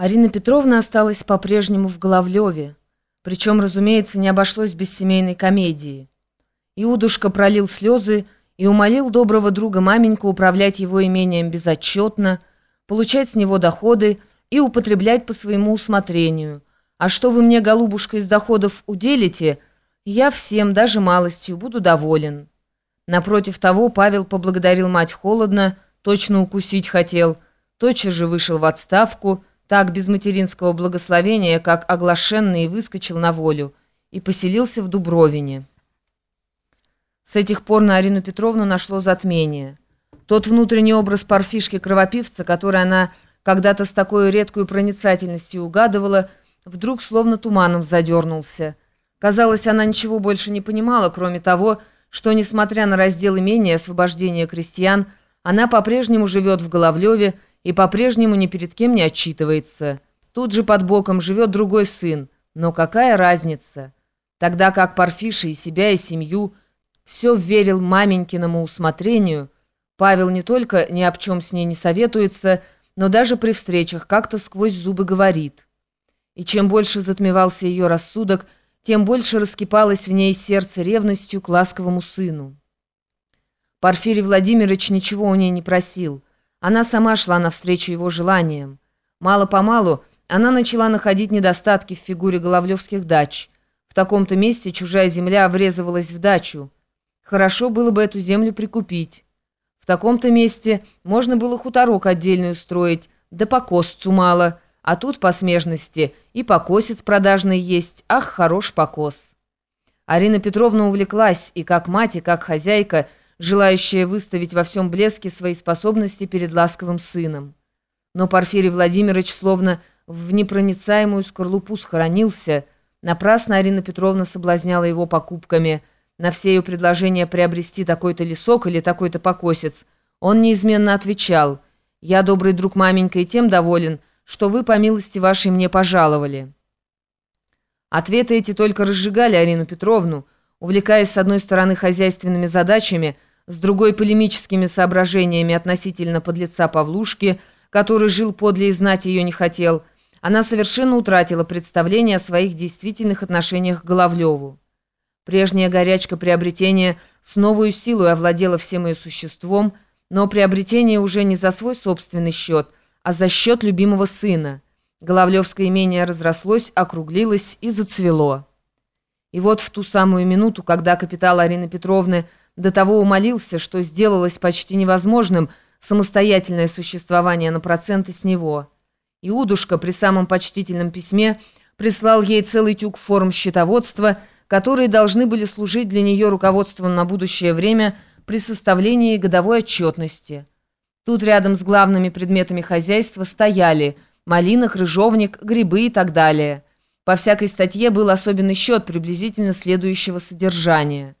Арина Петровна осталась по-прежнему в Головлеве. Причем, разумеется, не обошлось без семейной комедии. Иудушка пролил слезы и умолил доброго друга маменьку управлять его имением безотчетно, получать с него доходы и употреблять по своему усмотрению. А что вы мне, голубушка, из доходов уделите, я всем, даже малостью, буду доволен. Напротив того, Павел поблагодарил мать холодно, точно укусить хотел, тотчас же вышел в отставку, так без материнского благословения, как оглашенный, выскочил на волю и поселился в Дубровине. С этих пор на Арину Петровну нашло затмение. Тот внутренний образ парфишки-кровопивца, который она когда-то с такой редкой проницательностью угадывала, вдруг словно туманом задернулся. Казалось, она ничего больше не понимала, кроме того, что, несмотря на раздел имения освобождения крестьян, она по-прежнему живет в Головлеве и по-прежнему ни перед кем не отчитывается. Тут же под боком живет другой сын. Но какая разница? Тогда как Парфиша и себя, и семью все верил маменькиному усмотрению, Павел не только ни об чем с ней не советуется, но даже при встречах как-то сквозь зубы говорит. И чем больше затмевался ее рассудок, тем больше раскипалось в ней сердце ревностью к ласковому сыну. Порфирий Владимирович ничего у ней не просил – она сама шла навстречу его желаниям. Мало-помалу она начала находить недостатки в фигуре головлевских дач. В таком-то месте чужая земля врезывалась в дачу. Хорошо было бы эту землю прикупить. В таком-то месте можно было хуторок отдельный устроить, да покосцу мало, а тут по смежности и покосец продажный есть, ах, хорош покос. Арина Петровна увлеклась, и как мать, и как хозяйка – желающая выставить во всем блеске свои способности перед ласковым сыном. Но Порфирий Владимирович словно в непроницаемую скорлупу схоронился. Напрасно Арина Петровна соблазняла его покупками. На все ее предложения приобрести такой-то лесок или такой-то покосец он неизменно отвечал «Я, добрый друг маменька, и тем доволен, что вы, по милости вашей, мне пожаловали». Ответы эти только разжигали Арину Петровну, увлекаясь с одной стороны хозяйственными задачами – с другой полемическими соображениями относительно подлеца Павлушки, который жил подле и знать ее не хотел, она совершенно утратила представление о своих действительных отношениях к Головлеву. Прежняя горячка приобретения с новой силой овладела всем ее существом, но приобретение уже не за свой собственный счет, а за счет любимого сына. Головлевское имение разрослось, округлилось и зацвело. И вот в ту самую минуту, когда капитал Арины Петровны – до того умолился, что сделалось почти невозможным самостоятельное существование на проценты с него. Иудушка при самом почтительном письме прислал ей целый тюк форм счетоводства, которые должны были служить для нее руководством на будущее время при составлении годовой отчетности. Тут рядом с главными предметами хозяйства стояли малина, крыжовник, грибы и так далее. По всякой статье был особенный счет приблизительно следующего содержания –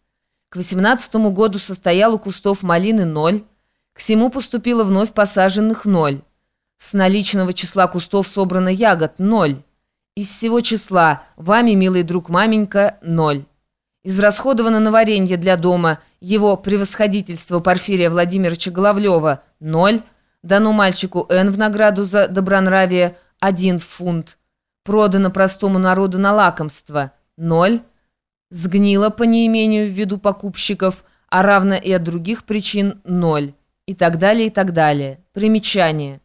к 18 году состоял у кустов малины ноль, к всему поступило вновь посаженных ноль. С наличного числа кустов собрано ягод ноль. Из всего числа вами, милый друг маменька, ноль. Израсходовано на варенье для дома его превосходительство Порфирия Владимировича Головлева – ноль. Дано мальчику Н в награду за добронравие – один фунт. Продано простому народу на лакомство – ноль сгнила по неимению в виду покупщиков, а равно и от других причин – ноль. И так далее, и так далее. Примечание.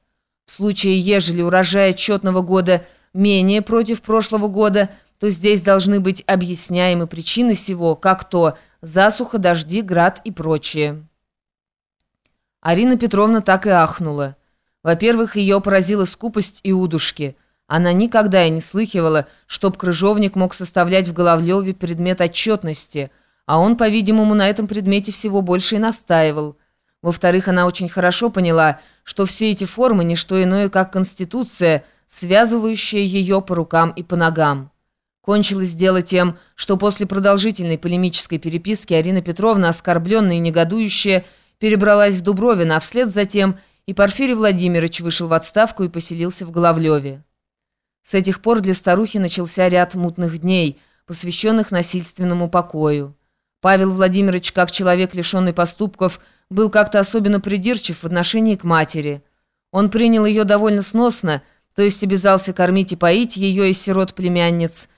В случае, ежели урожай отчетного года менее против прошлого года, то здесь должны быть объясняемы причины всего, как то засуха, дожди, град и прочее. Арина Петровна так и ахнула. Во-первых, ее поразила скупость и удушки – она никогда и не слыхивала, чтоб крыжовник мог составлять в Головлеве предмет отчетности, а он, по-видимому, на этом предмете всего больше и настаивал. Во-вторых, она очень хорошо поняла, что все эти формы – не что иное, как конституция, связывающая ее по рукам и по ногам. Кончилось дело тем, что после продолжительной полемической переписки Арина Петровна, оскорбленная и негодующая, перебралась в Дубровино, а вслед за тем и Порфирий Владимирович вышел в отставку и поселился в Головлеве. С этих пор для старухи начался ряд мутных дней, посвященных насильственному покою. Павел Владимирович, как человек, лишенный поступков, был как-то особенно придирчив в отношении к матери. Он принял ее довольно сносно, то есть обязался кормить и поить ее и сирот племянниц,